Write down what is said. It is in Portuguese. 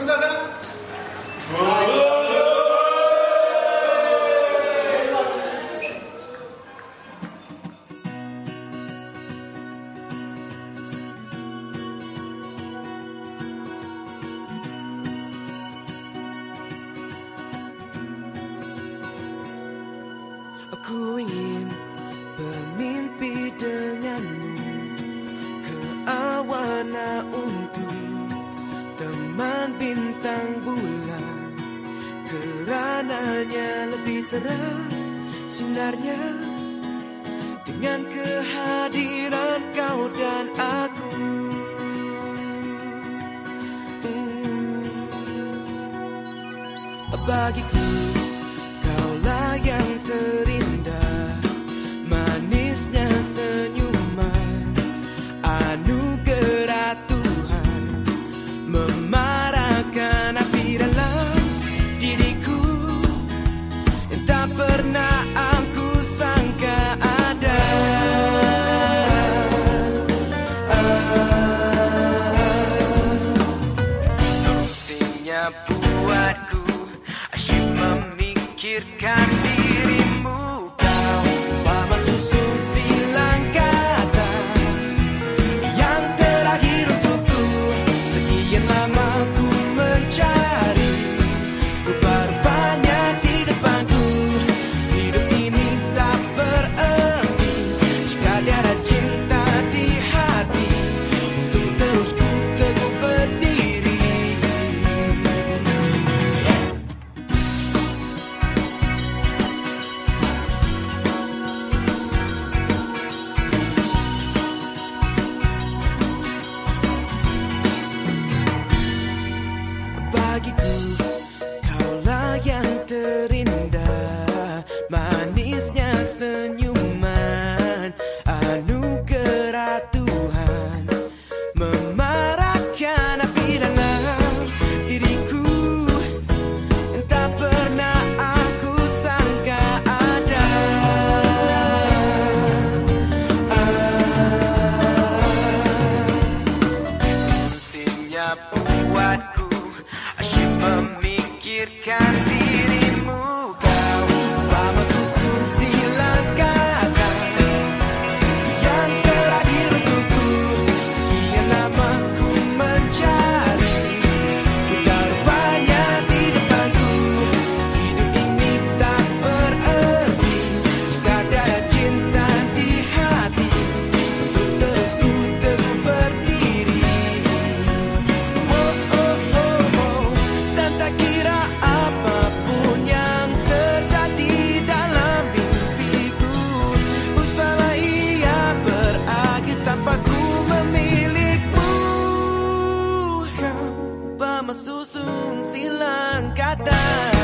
Besar sana? Aku ingin bintang bulan. Kerananya lebih terang sinarnya Dengan kehadiran kau dan aku. Hmm. Bagiku masusun silang kata